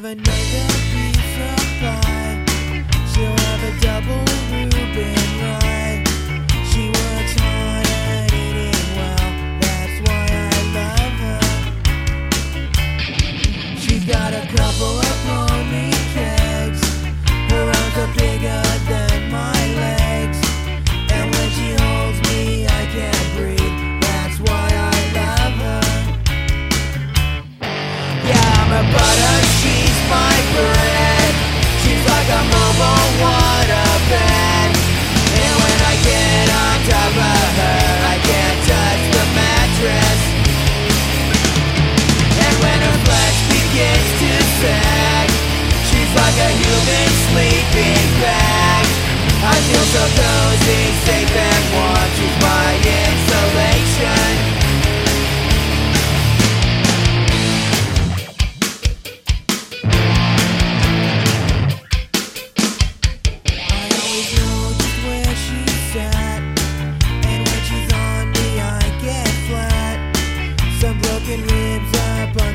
another piece of pie. She'll have a double Reuben rye. She works hard at eating well. That's why I love her. She's got a couple of pony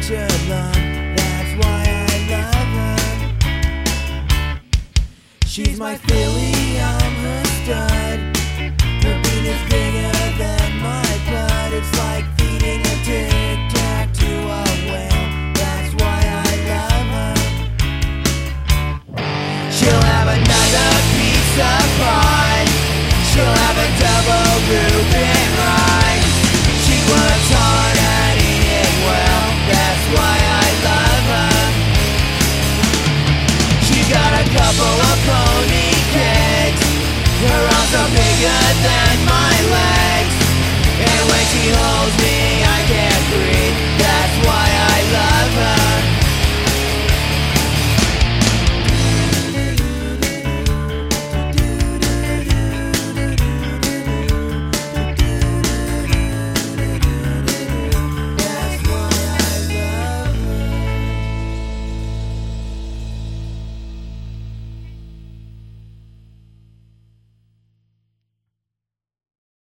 That's why I love her. She's my stud. Her bigger than my. It's like feeding a tic tac to a whale. That's why I love her. She'll have another piece of pie. She'll have a double Reuben longer than my legs, and when she holds me.